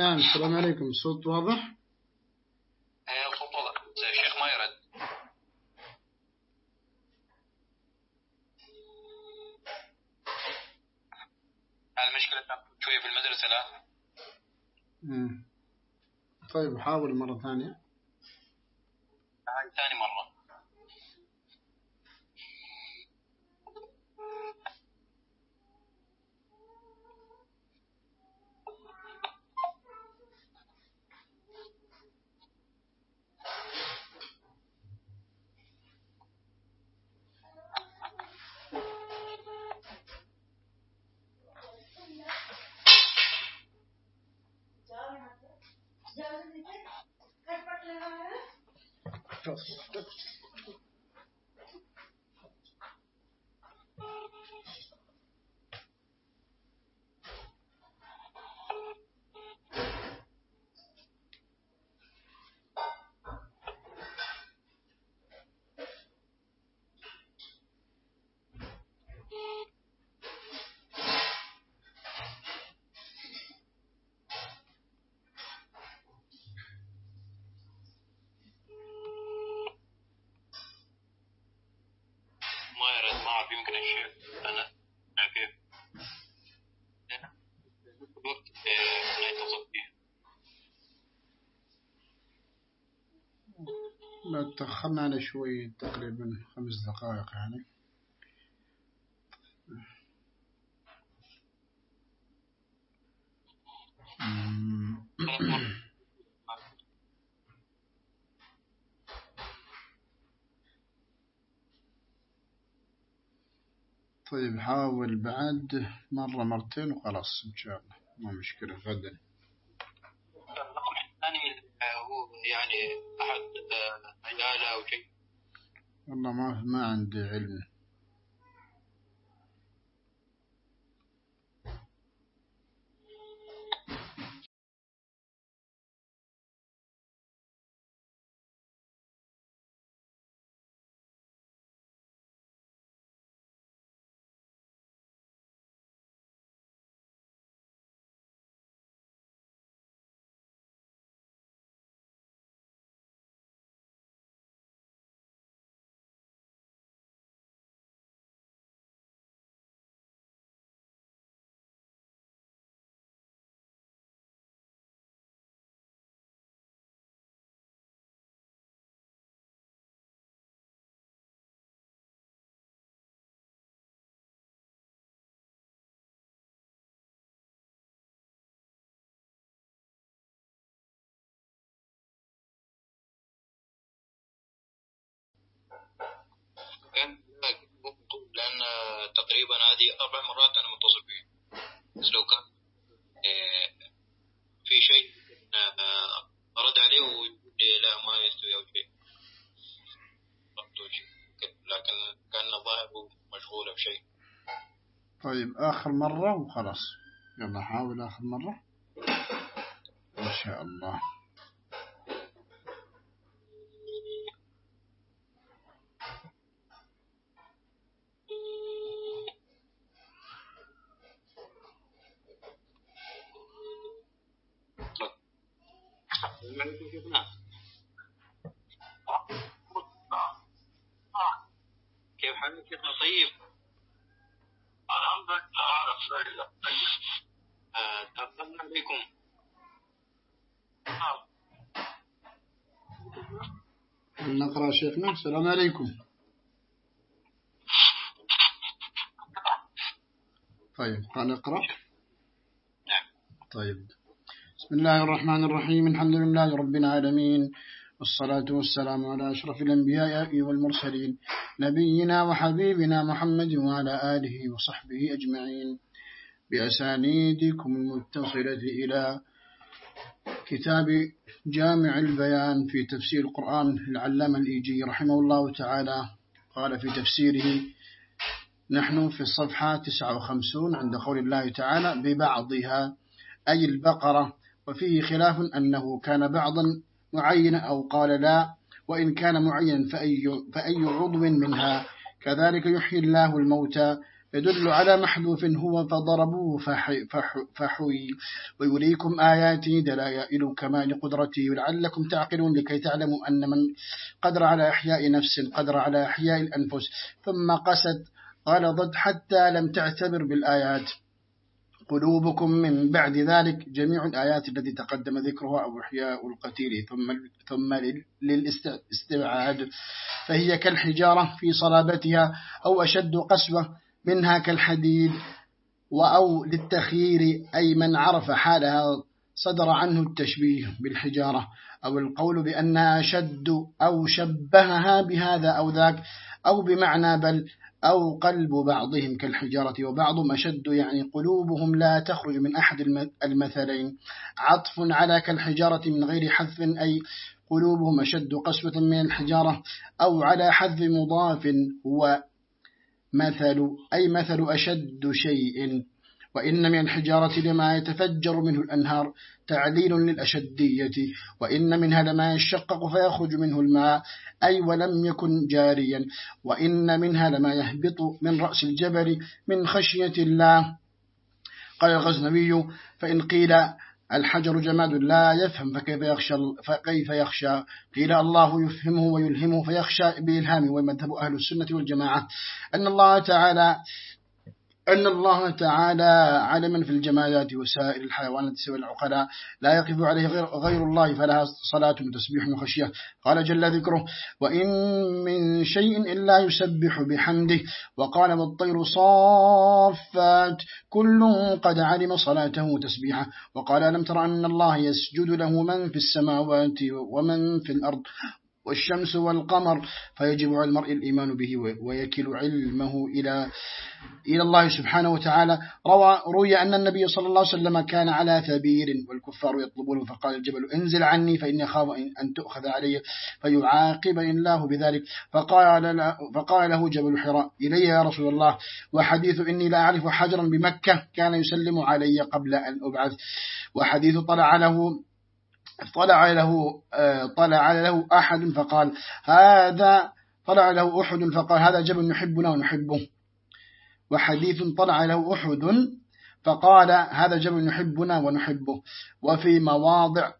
نعم السلام عليكم. الصوت واضح؟ إيه الصوت واضح. الشيخ ما يرد المشكلة شوية في المدرسة لا مم. طيب حاول مرة ثانية. ما تأخرنا على شوي تقريبا خمس دقائق يعني. طيب حاول بعد مرة مرتين وخلاص إن شاء الله ما مشكلة تفضل الرقم الثاني آه، هو يعني أحد آه، عيالة أو شيء؟ والله ما ما عندي علم. تقريبا هذه أربع مرات أنا متصل فيه بس لو كان آه، في شيء آه، أرد عليه ويقول لا ما يستوي أو شيء. لكن كان ظاهره مشغول أو شيء. طيب آخر مرة وخلاص. يلا حاول آخر مرة. إن شاء الله. كيف حالك شيخنا؟ طيب؟ الحمد لله آه، تفضلنا عليكم نقرأ شيخنا. السلام عليكم. طيب قال اقرأ نعم. طيب. بسم الله الرحمن الرحيم. الحمد لله رب العالمين. والصلاة والسلام على أشرف الأنبياء والمرسلين. نبينا وحبيبنا محمد وعلى آله وصحبه أجمعين. بأسانيدكم المتصلة إلى كتاب جامع البيان في تفسير القرآن العلامة الإيجي رحمه الله تعالى. قال في تفسيره نحن في الصفحة 59 عند قول الله تعالى ببعضها أي البقرة وفيه خلاف أنه كان بعضا معينا أو قال لا وإن كان معينا فأي, فأي عضو منها. كذلك يحيي الله الموتى يدل على محذوف هو فضربوه فحي فحوي. ويريكم آياته دلائل كمال قدرته. ولعلكم تعقلون لكي تعلموا أن من قدر على إحياء نفس قدر على إحياء الأنفس ثم قست غلظت حتى لم تعتبر بالآيات. قلوبكم من بعد ذلك جميع الآيات التي تقدم ذكرها أو إحياء القتيل ثم ثم للاستبعاد. فهي كالحجارة في صلابتها أو أشد قسوة منها كالحديد وأو للتخيير أي من عرف حالها صدر عنه التشبيه بالحجارة. أو القول بأنها أشد أو شبهها بهذا أو ذاك أو بمعنى بل أو قلب بعضهم كالحجارة وبعضهم أشد يعني قلوبهم لا تخرج من أحد المثلين. عطف على كالحجارة من غير حذف أي قلوبهم أشد قسوة من الحجارة أو على حذف مضاف هو مثل أي مثل أشد شيء. وإن من الحجارة لما يتفجر منه الأنهار تعليل للأشدية وإن منها لما يشقق فيخرج منه الماء أي ولم يكن جاريا وإن منها لما يهبط من رأس الجبل من خشية الله. قال الغزنبي فإن قيل الحجر جماد لا يفهم فكيف يخشى فكيف يخشى؟ قيل الله يفهمه ويلهمه فيخشى بإلهامه ومذهب أهل السنة والجماعة. أن الله تعالى أن الله تعالى علما في الجمادات وسائر الحيوانات سوى العقلاء لا يقف عليه غير, غير الله فلها صلاة وتسبيح وخشية. قال جل ذكره وإن من شيء إلا يسبح بحمده. وقال والطير صافات كل قد علم صلاته وتسبيحه. وقال ألم تر أن الله يسجد له من في السماوات ومن في الأرض؟ والشمس والقمر فيجب على المرء الإيمان به ويكل علمه إلى إلى الله سبحانه وتعالى. روى روي أن النبي صلى الله عليه وسلم كان على ثبير والكفار يطلبونه فقال الجبل انزل عني فإني أخاف أن تؤخذ علي فيعاقب الله بذلك. فقال فقال له جبل حراء إلي يا رسول الله وحديث إني لا أعرف حجرا بمكة كان يسلم علي قبل أن أبعث. وحديث طلع له طلع له آه، طلع له أحد فقال هذا طلع له أحد فقال هذا جبل نحبنا ونحبه وحديث طلع له أحد فقال هذا جبل نحبنا ونحبه. وفي مواضع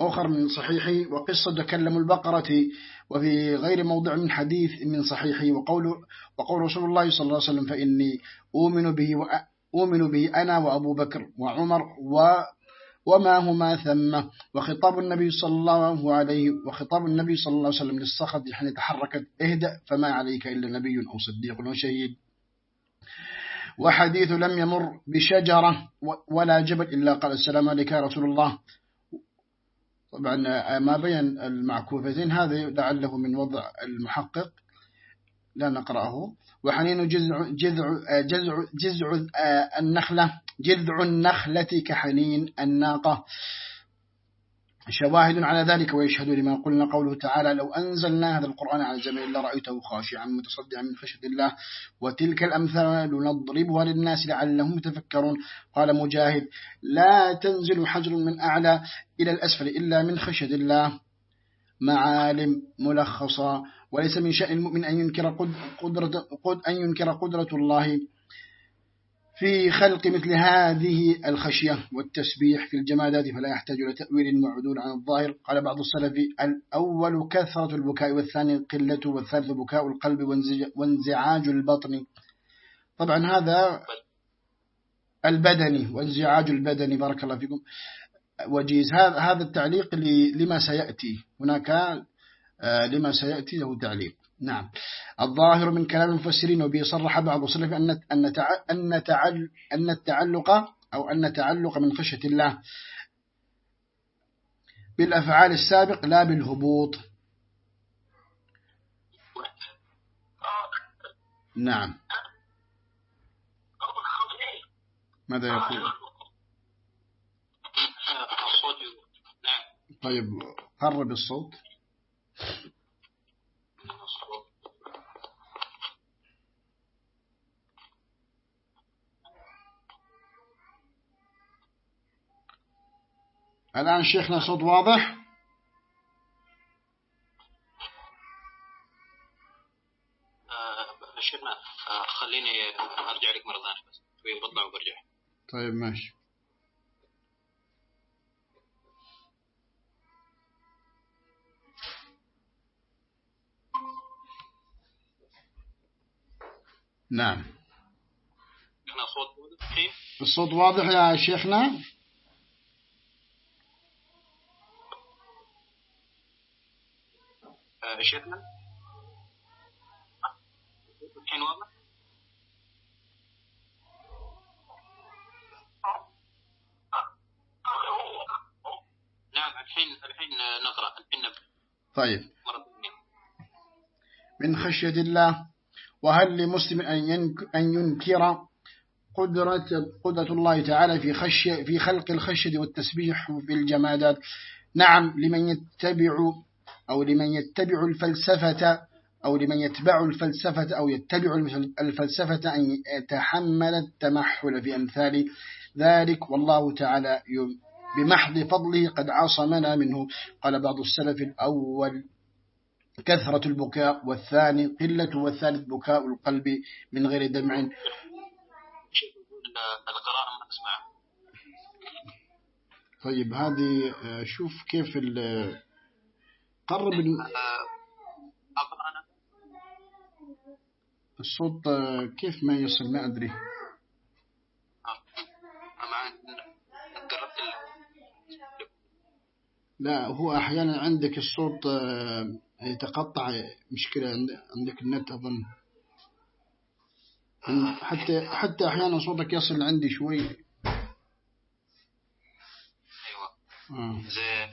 أخر من صحيحي وقصة تكلم البقرة وفي غير موضع من حديث من صحيحي وقول, وقول رسول الله صلى الله عليه وسلم فإني أؤمن به وأؤمن به أنا وأبو بكر وعمر و وما هما ثم وخطاب النبي صلى الله عليه وخطاب النبي صلى الله عليه وسلم للصخر حين تحركت اهدأ فما عليك إلا نبي أو صديق وشهيد وحديث لم يمر بشجرة ولا جبل إلا قال السلام عليك يا رسول الله. طبعا ما بين المعكوفتين هذا لعله من وضع المحقق. لا نقرأه. وحنين جذع, جذع, جذع, جذع النخلة. جذع النخلة كحنين الناقة. شواهد على ذلك ويشهد لما قلنا قوله تعالى لو أنزلنا هذا القرآن على الجبل لرأيته خاشعا متصدعا من خشية الله. وتلك الأمثال نضربها للناس لعلهم يتفكرون. قال مجاهد لا تنزل حجر من أعلى إلى الأسفل إلا من خشية الله. معالم ملخصة. وليس من شأن المؤمن أن ينكر قدرة, أن ينكر قدرة الله في خلق مثل هذه الخشية والتسبيح في الجمادات فلا يحتاج إلى تأويل معدول عن الظاهر. قال بعض السلف الأول كثرة البكاء والثاني قلة والثالث بكاء القلب وانزعاج البطن. طبعا هذا البدني وانزعاج البدني. بارك الله فيكم. وجيز. هذا التعليق لما سيأتي. هناك لما سيأتي له تعليق. نعم. الظاهر من كلام المفسرين وبه صرح بعض السلف أن أن أن أن التعلق أو أن التعلق من خشية الله بالأفعال السابق لا بالهبوط. نعم. ماذا يقول؟ طيب قرب الصوت. الآن شيخنا صوت واضح؟ آه، شيخنا آه، خليني أطلع وبرجع. طيب ماشي. نعم. إحنا صوت الحين؟ الصوت واضح يا شيخنا آه، شيخنا الحين واضح؟ نعم الحين الحين نقرأ الحين طيب. من خشية الله وهل لمسلم أن ينكر قدرة قدرة الله تعالى في خشية في خلق الخشية والتسبيح في الجمادات نعم لمن يتبع أو لمن يتبع الفلسفة أو لمن يتبع الفلسفة أو يتبع الفلسفة أن يتحمل التمحل في أمثال ذلك. والله تعالى بمحض فضله قد عصمنا منه. قال بعض السلف الأول كثرة البكاء والثاني قلة والثالث بكاء القلب من غير دمع. القراءة ما تسمع. طيب هذه آه، شوف كيف قرب ال- آه، أقرأ. أنا الصوت آه، كيف ما يصل ما أدري. آه، ال- لا هو أحيانا عندك الصوت آه، يتقطع مشكلة عند- عندك النت أظن. حتى حتى أحيانا صوتك يصل عندي شوي. أيوة. آه. زين.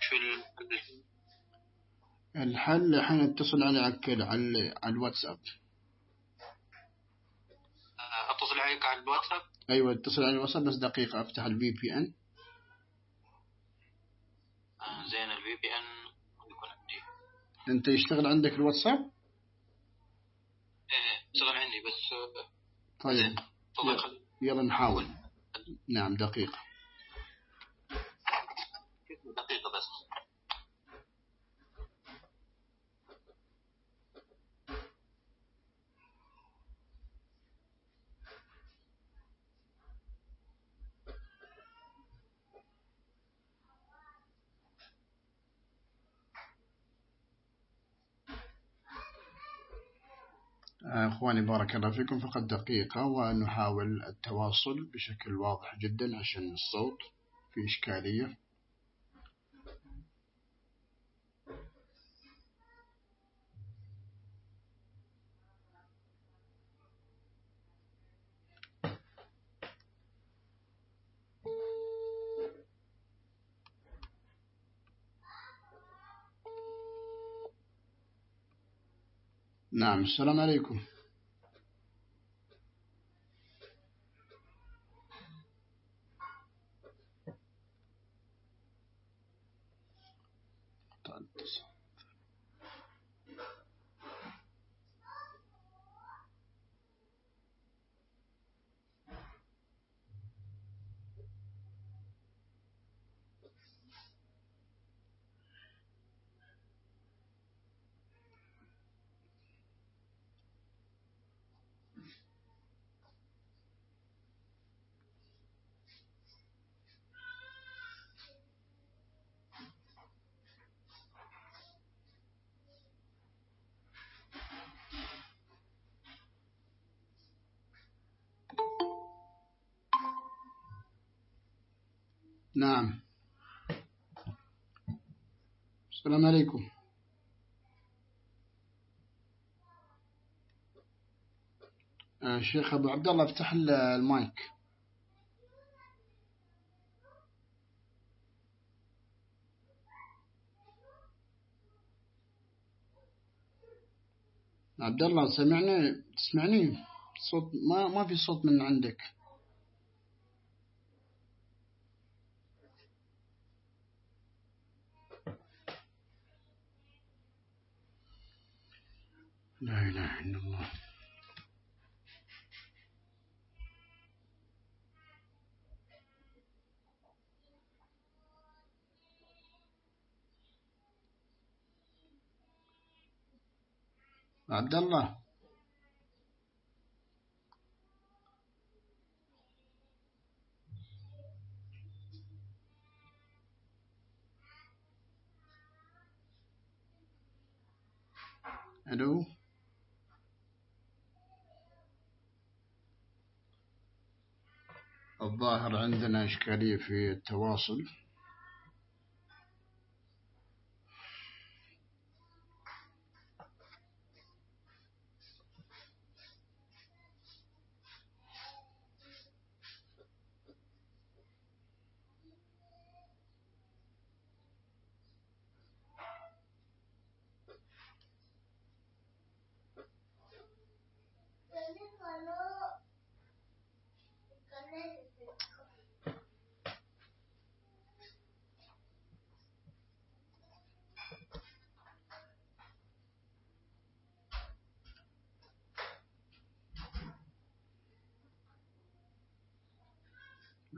شو ال- ال- الحل الحين اتصل علي على على على الواتساب. آه، أتصل عليك على الواتساب؟ أيوة اتصل على الواتساب بس دقيقة أفتح ال VPN آه، زين ال VPN يكون عندي. أنت يشتغل عندك الواتساب؟ إيه اشتغل عندي بس آه، طيب. يلا نحاول. نعم دقيقة. دقيقة بس. أخواني بارك الله فيكم. فقط دقيقة ونحاول التواصل بشكل واضح جدا عشان الصوت في إشكالية. نعم السلام عليكم. نعم. السلام عليكم. آه، الشيخ أبو عبد الله افتح ال- المايك. عبد الله سمعني؟ تسمعني؟ صوت ما ما في صوت من عندك. La ilaha illallah. عبد الله الو الظاهر عندنا إشكالية في التواصل.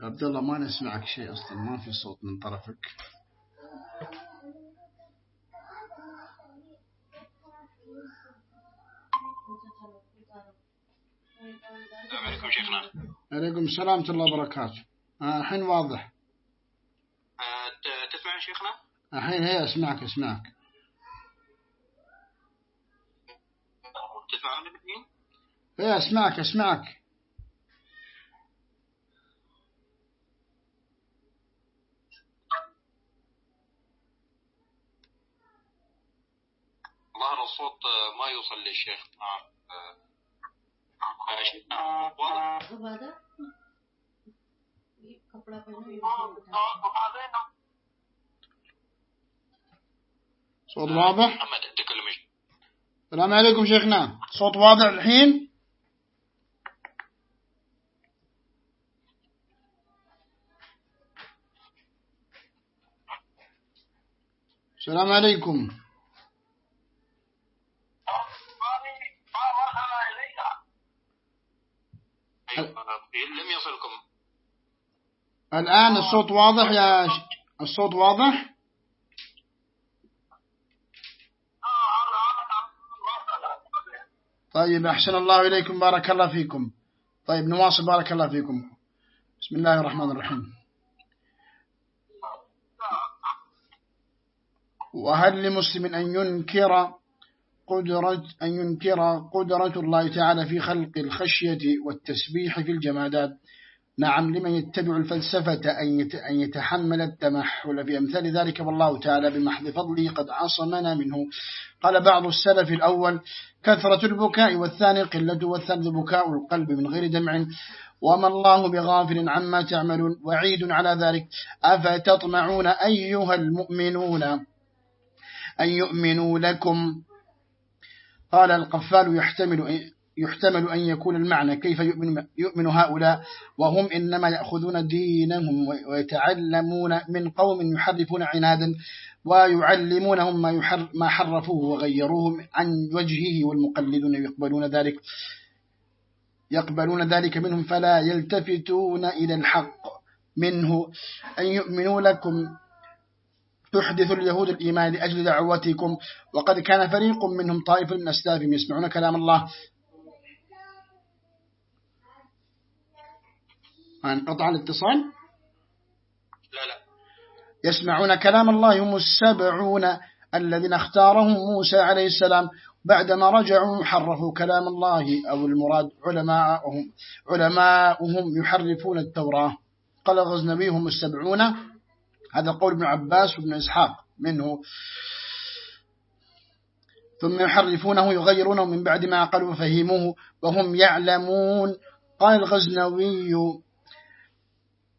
عبد الله ما نسمعك شيء أصلا ما في صوت من طرفك. السلام عليكم شيخنا. عليكم السلام الله وبركاته. آه، الحين واضح. آه، تسمعني شيخنا؟ الحين هي أسمعك أسمعك. تسمعني الحين؟ هي أسمعك أسمعك. ظهر الصوت ما يوصل للشيخ. نعم. واضح؟ صوت واضح السلام عليكم شيخنا. صوت واضح الحين؟ السلام عليكم. لم يصلكم. الآن الصوت واضح يا ش... الصوت واضح؟ طيب أحسن الله إليكم بارك الله فيكم. طيب نواصل بارك الله فيكم. بسم الله الرحمن الرحيم. وهل لمسلم أن ينكر قدرة أن ينكر قدرة الله تعالى في خلق الخشية والتسبيح في الجمادات. نعم لمن يتبع الفلسفة أن يتحمل التمحل في أمثال ذلك والله تعالى بمحض فضله قد عصمنا منه. قال بعض السلف الأول كثرة البكاء والثاني قلة والثالث بكاء القلب من غير دمع. وما الله بغافل عما تعملون. وعيد على ذلك. أفتطمعون أيها المؤمنون أن يؤمنوا لكم؟ قال القفال يحتمل يحتمل أن يكون المعنى كيف يؤمن, يؤمن هؤلاء وهم إنما يأخذون دينهم ويتعلمون من قوم يحرفون عنادا ويعلمونهم ما, يحر ما حرفوه وغيروه عن وجهه والمقلدون يقبلون ذلك. يقبلون ذلك منهم فلا يلتفتون إلى الحق منه. أن يؤمنوا لكم تحدث اليهود الإيمان لأجل دعوتكم وقد كان فريق منهم طائف من أسلافهم يسمعون كلام الله. انقطع الاتصال. لا لا. يسمعون كلام الله هم السبعون الذين اختارهم موسى عليه السلام. بعدما رجعوا حرفوا كلام الله أو المراد علماءهم علماءهم يحرفون التوراة. قال غزنبي هم السبعون هذا قول ابن عباس وابن إسحاق منه. ثم يحرفونه يغيرونه من بعد ما قالوا فهموه وهم يعلمون. قال الغزنوي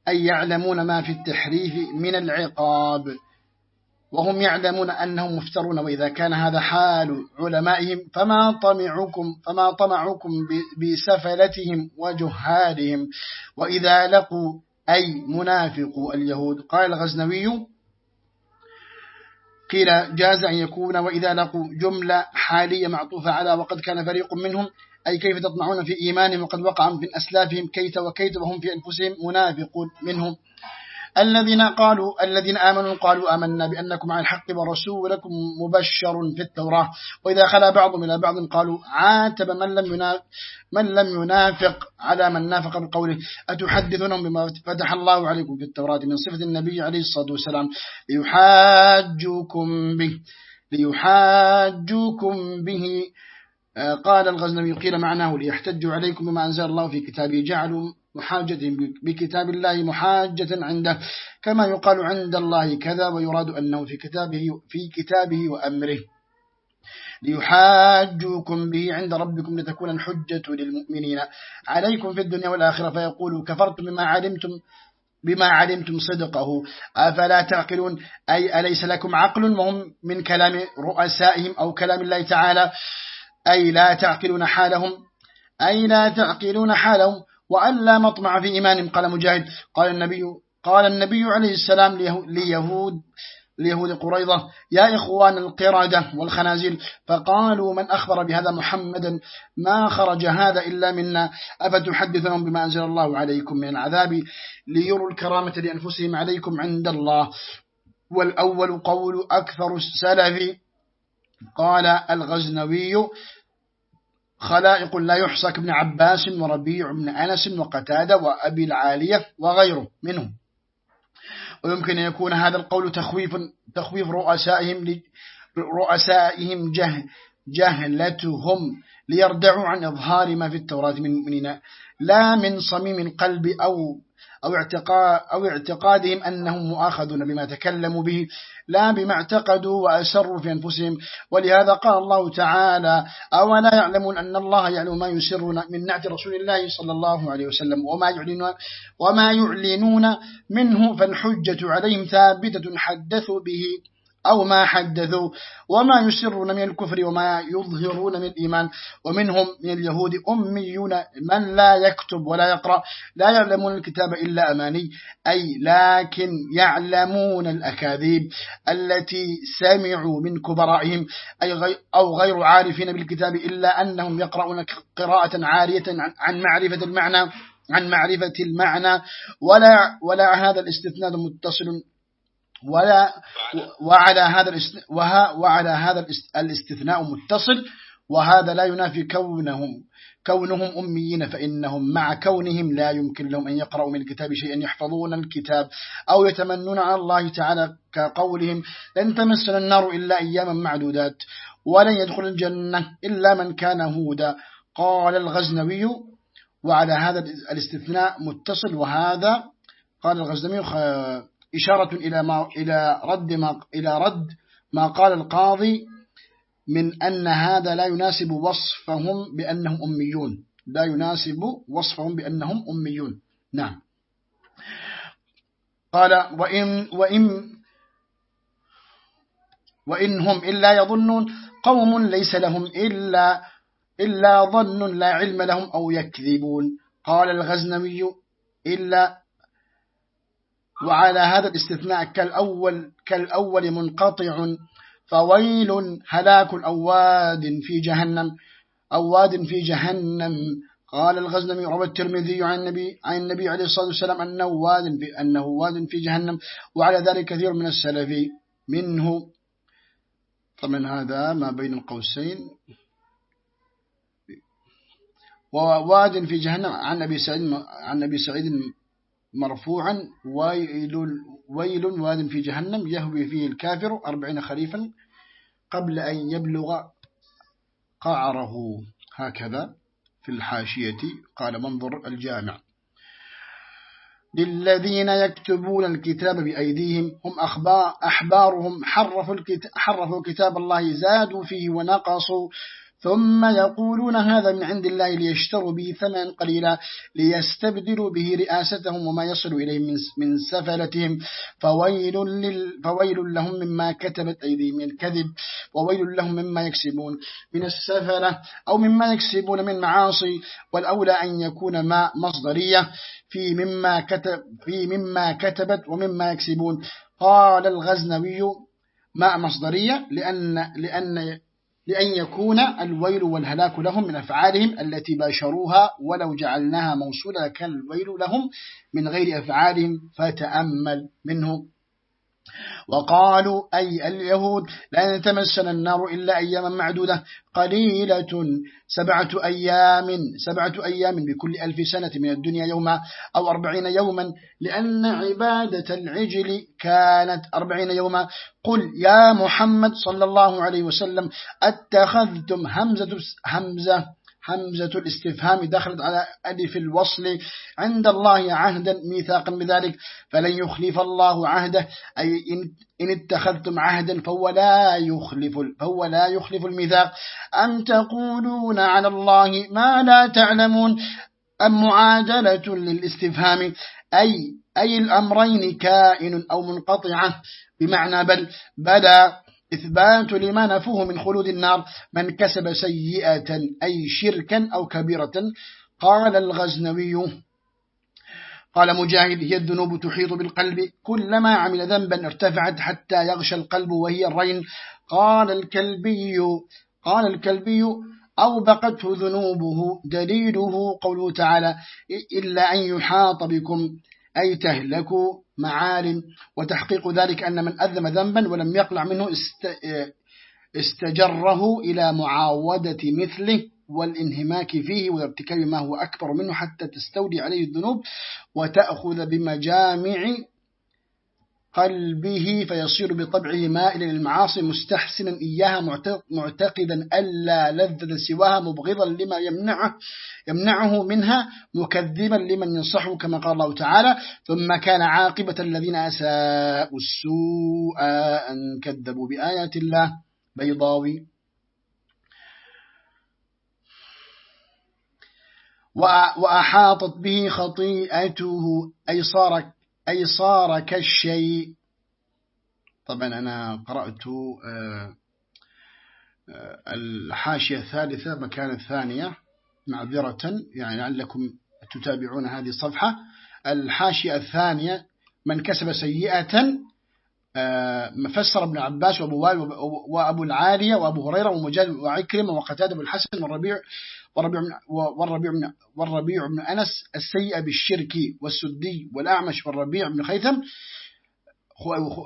أي يعلمون ما في التحريف من العقاب وهم يعلمون أنهم مفترون وإذا كان هذا حال علمائهم فما طمعكم فما طمعكم بسفلتهم وجهالهم وإذا لقوا أي منافق اليهود؟ قال الغزنوي قيل جاز أن يكون وإذا لقوا جملة حالية معطوفة على وقد كان فريق منهم أي كيف تطمعون في إيمانهم وقد وقع من أسلافهم كيت وكيت وهم في أنفسهم؟ منافقون منهم. الذين قالوا الذين آمنوا قالوا آمنا بأنكم عن الحق ورسولكم مبشر في التوراة. وإذا خلا بعضهم إلى بعض قالوا عاتب من لم ينافق, من لم ينافق على من نافق بقوله أتحدثونهم بما فتح الله عليكم في التوراة من صفة النبي عليه الصلاة والسلام ليحاجوكم به ليحاجوكم به. آه، قال الغزنوي قيل معناه ليحتجوا عليكم بما أنزل الله في كتابه. جعلوا محاجة بكتاب الله محاجة عنده. كما يقال عند الله كذا ويراد أنه في كتابه, في كتابه وأمره. ليحاجوكم به عند ربكم لتكون الحجة للمؤمنين. عليكم في الدنيا والآخرة فيقولوا كفرتم بما علمتم بما علمتم صدقه. أفلا تعقلون؟ أي أليس لكم عقل وهم من كلام رؤسائهم أو كلام الله تعالى؟ أي لا تعقلون حالهم؟ أي لا تعقلون حالهم؟ وأن لا مطمع في إيمانهم قال مجاهد قال النبي قال النبي عليه السلام ليهود ليهود قريضة يا إخوان القردة والخنازير فقالوا من أخبر بهذا محمدا ما خرج هذا إلا منا. أفتحدثهم بما أنزل الله عليكم من العذاب ليروا الكرامة لأنفسهم عليكم عند الله. والأول قول أكثر السلف قال الغزنوي خلائق لا يحصى كابن عباس وربيع بن أنس وقتادة وأبي العالية وغيره منهم. ويمكن أن يكون هذا القول تخويف تخويف رؤسائهم رؤسائهم جه جهلتهم ليردعوا عن إظهار ما في التوراة من المؤمنين لا من صميم القلب أو أو, اعتقاد أو اعتقادهم أنهم مؤاخذون بما تكلموا به. لا بما اعتقدوا وأسروا في أنفسهم. ولهذا قال الله تعالى أولا يعلمون أن الله يعلم ما يسرون من نعت رسول الله صلى الله عليه وسلم وما يعلنون, وما يعلنون منه فالحجة عليهم ثابتة حدثوا به. أو ما حدثوا وما يسرون من الكفر وما يظهرون من الإيمان. ومنهم من اليهود أميون من لا يكتب ولا يقرأ لا يعلمون الكتاب إلا أماني أي لكن يعلمون الأكاذيب التي سمعوا من كبرائهم أي غي أو غير عارفين بالكتاب إلا أنهم يقرؤون قراءة عارية عن معرفة المعنى عن معرفة المعنى. ولا, ولا هذا الاستثناء متصل ولا وعلى. هذا وعلى هذا الاستثناء متصل وهذا لا ينافي كونهم كونهم أميين فإنهم مع كونهم لا يمكن لهم أن يقرأوا من الكتاب شيئا يحفظون الكتاب أو يتمنون على الله تعالى كقولهم لن تمسنا النار إلا أياما معدودات ولن يدخل الجنة إلا من كان هودا. قال الغزنوي وعلى هذا الاستثناء متصل وهذا قال الغزنوي إشارة إلى ما إلى رد ما إلى رد ما قال القاضي من أن هذا لا يناسب وصفهم بأنهم أميون. لا يناسب وصفهم بأنهم أميون. نعم. قال وإن, وإن, وإن هم إلا يظنون قوم ليس لهم إلا, إلا ظن لا علم لهم أو يكذبون. قال الغزنوي إلا وعلى هذا الاستثناء كالأول, كالأول منقطع فويل هلاك أواد في جهنم أواد في جهنم. قال الغزنمي روى الترمذي عن النبي عن النبي عليه الصلاة والسلام أنه واد في أنه واد في جهنم وعلى ذلك كثير من السلف منه. طبعا هذا ما بين القوسين. وواد في جهنم عن أبي سعيد عن أبي سعيد مرفوعا ويل, ويل واد في جهنم يهوي فيه الكافر أربعين خريفا قبل أن يبلغ قعره. هكذا في الحاشية قال منظر الجامع. للذين يكتبون الكتاب بأيديهم هم أخبار أحبارهم حرفوا, الكتاب حرفوا كتاب الله زادوا فيه ونقصوا ثم يقولون هذا من عند الله ليشتروا به ثمنا قليلا ليستبدلوا به رئاستهم وما يصل إليهم من سفلتهم. فويل, لل فويل لهم مما كتبت أيديهم من الكذب وويل لهم مما يكسبون من السفلة أو مما يكسبون من معاصي. والأولى أن يكون ما مصدرية في مما, كتب في مما كتبت ومما يكسبون. قال الغزنوي ما مصدرية لأن, لأن لأن يكون الويل والهلاك لهم من أفعالهم التي باشروها ولو جعلناها موصولة كان الويل لهم من غير أفعالهم فتأمل منه وقالوا أي اليهود لا يتمسنا النار إلا أياما معدودة قليلة سبعة أيام سبعة أيام بكل ألف سنة من الدنيا يوما أو أربعين يوما لأن عبادة العجل كانت أربعين يوما. قل يا محمد صلى الله عليه وسلم أتخذتم همزة, همزة همزة الاستفهام دخلت على ألف الوصل عند الله عهدا ميثاقا بذلك فلن يخلف الله عهده أي إن اتخذتم عهدا فهو لا يخلف فهو لا يخلف الميثاق. أم تقولون على الله ما لا تعلمون؟ أم معادلة للاستفهام؟ أي أي الأمرين كائن أو منقطعة؟ بمعنى بل بدا إثبات لما نفوه من خلود النار من كسب سيئة أي شركا أو كبيرة. قال الغزنوي قال مجاهد هي الذنوب تحيط بالقلب. كلما عمل ذنبا ارتفعت حتى يغشى القلب وهي الرين. قال الكلبي قال الكلبي أو بقته ذنوبه. دليله قوله تعالى إلا أن يحاط بكم. أي تهلكوا معال. وتحقيق ذلك أن من أذم ذنبا ولم يقلع منه استجره إلى معاودة مثله والانهماك فيه وارتكاب ما هو أكبر منه حتى تستولي عليه الذنوب وتأخذ بمجامع قلبه فيصير بطبعه مائلا للمعاصي مستحسنا إياها معتقدا ألا لذة سواها مبغضا لما يمنعه, يمنعه منها مكذبا لمن ينصحه كما قال الله تعالى ثم كان عاقبة الذين أساءوا السوء أن كذبوا بآيات الله. بيضاوي. وأحاطت به خطيئته أي صار أي صار كالشيء. طبعا أنا قرأت آه، الحاشية الثالثة مكان الثانية معذرة يعني لعلكم تتابعون هذه الصفحة. الحاشية الثانية من كسب سيئة مفسر ابن عباس وابو وائل وابو العالية وابو هريرة ومجاهد وعكرمة وقتادة بن الحسن والربيع والربيع من والربيع من والربيع بن أنس السيء بالشرك والسدي والأعمش والربيع بن خيثم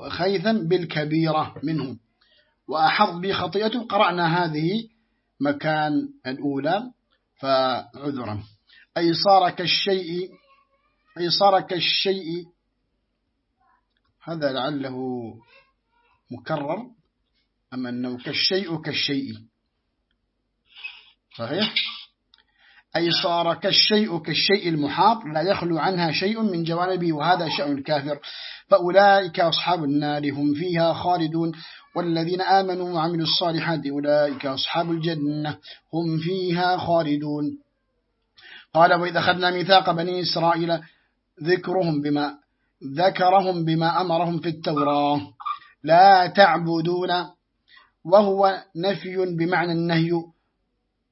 خيثم بالكبيرة منهم وأحظ بخطيئته قرأنا هذه مكان الأولى فعذرا. أي صار كالشيء أي صار كالشيء هذا لعله مكرر أما أنه كالشيء كالشيء؟ صحيح؟ أي صار كالشيء كالشيء المحاط لا يخلو عنها شيء من جوانبه وهذا شأن الكافر. فأولئك أصحاب النار هم فيها خالدون. والذين آمنوا وعملوا الصالحات أولئك أصحاب الجنة هم فيها خالدون. قال وإذا أخذنا ميثاق بني إسرائيل ذكرهم بما ذكرهم بما أمرهم في التوراة. لا تعبدون وهو نفي بمعنى النهي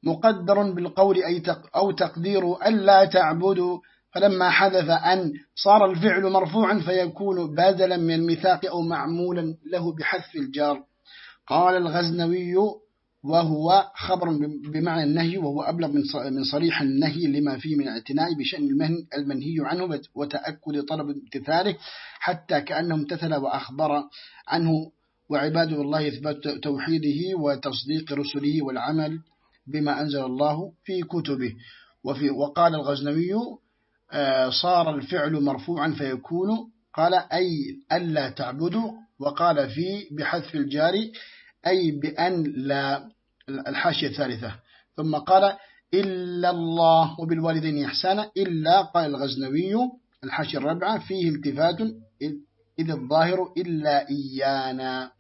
مقدر بالقول أي أو تقدير ألا تعبدوا. فلما حدث أن صار الفعل مرفوعا فيكون بدلا من الميثاق أو معمولا له بحذف الجار. قال الغزنوي وهو خبر بمعنى النهي وهو أبلغ من صريح النهي لما فيه من اعتناء بشأن المنهي عنه وتأكد طلب امتثاله حتى كأنه امتثل وأخبر عنه. وعباد الله إثبات توحيده وتصديق رسله والعمل بما أنزل الله في كتبه. وفي وقال الغزنوي آه، صار الفعل مرفوعا فيكون قال أي ألا تعبدوا وقال في بحذف الجاري أي بأن لا الحاشية الثالثة. ثم قال إلا الله وبالوالدين إحسانا. إلا قال الغزنوي الحاشية الرابعة فيه التفات إذ الظاهر إلا إيانا.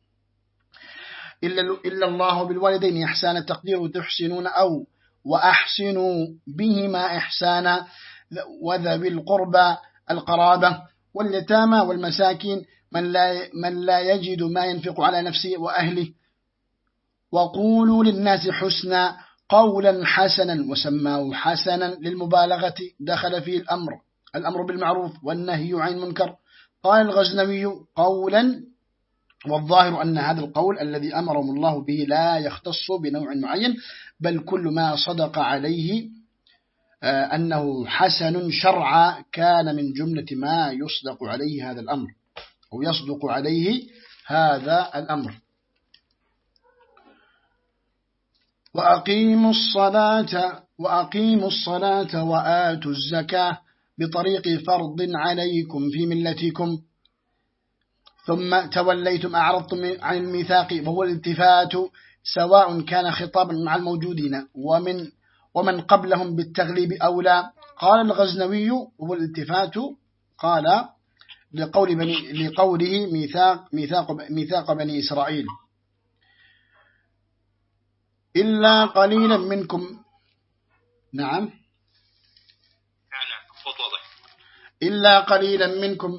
إلا, الله بالوالدين إحسانا. تقدير تحسنون أو وأحسنوا بهما إحسانا. وذوي القربى القرابة واليتامى والمساكين. من لا, من لا يجد ما ينفق على نفسه وأهله. وقولوا للناس حسنا قولا حسنا وسماه حسنا للمبالغة دخل فيه الأمر الأمر بالمعروف والنهي عن المنكر. قال الغزنوي قولا والظاهر أن هذا القول الذي أمرهم الله به لا يختص بنوع معين بل كل ما صدق عليه آه، أنه حسن شرعا كان من جملة ما يصدق عليه هذا الأمر أو يصدق عليه هذا الأمر. وأقيموا الصلاة وأقيموا الصلاة وآتوا الزكاة بطريق فرض عليكم في ملتكم. ثم توليتم أعرضتم عن الميثاق وهو الالتفات سواء كان خطابا مع الموجودين ومن ومن قبلهم بالتغليب أو لا. قال الغزنوي هو الالتفات قال لقول بني لقوله ميثاق ميثاق ميثاق بني إسرائيل. إلا قليلا منكم. نعم. إلا قليلا منكم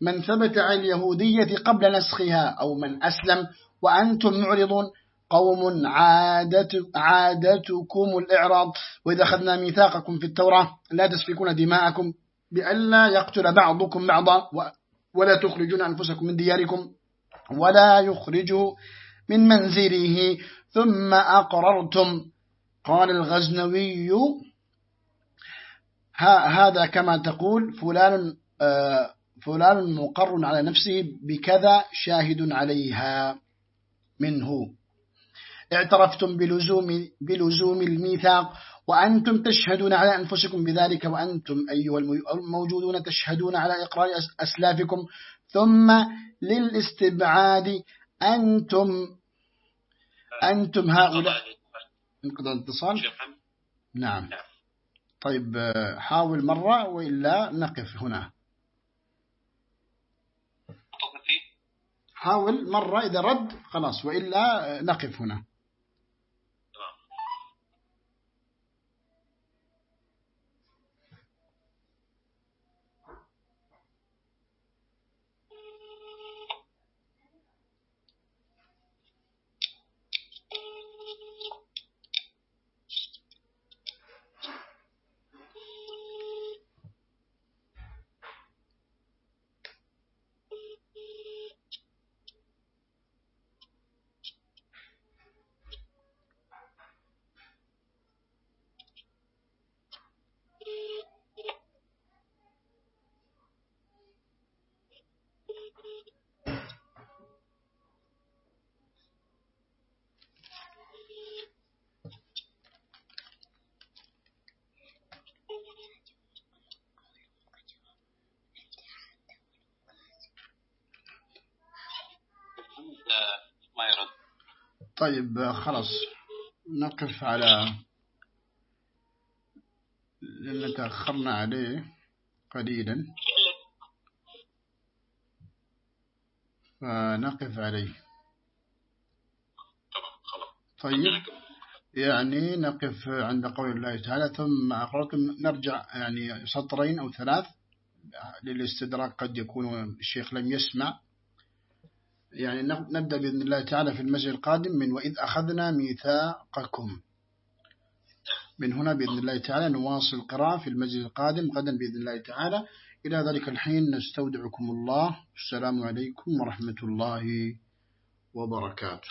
من ثبت عن اليهودية قبل نسخها أو من أسلم وأنتم معرضون. قوم عادت عادتكم الإعراض. وإذا أخذنا ميثاقكم في التوراة لا تسفكون دماءكم بألا يقتل بعضكم بعضا ولا تخرجون أنفسكم من دياركم ولا يخرجوا من منزله. ثم أقررتم. قال الغزنوي هذا كما تقول فلان آه، فلان مقر على نفسه بكذا شاهد عليها منه. اعترفتم بلزوم, بلزوم الميثاق وأنتم تشهدون على أنفسكم بذلك وأنتم أيها الموجودون تشهدون على إقرار أسلافكم. ثم للاستبعاد أنتم أنتم هؤلاء انقضى الاتصال؟ نعم. طيب حاول مرة وإلا نقف هنا. حاول مرة إذا رد خلاص وإلا نقف هنا. طيب خلاص. نقف على لأن تأخرنا عليه قليلا. فنقف عليه. طيب يعني نقف عند قول الله تعالى ثم أقرأتم نرجع يعني سطرين أو ثلاث للاستدراك. قد يكون الشيخ لم يسمع. يعني نبدأ بإذن الله تعالى في المجلس القادم من وإذ أخذنا ميثاقكم. من هنا بإذن الله تعالى نواصل القراءة في المجلس القادم غدا بإذن الله تعالى. إلى ذلك الحين نستودعكم الله. السلام عليكم ورحمة الله وبركاته.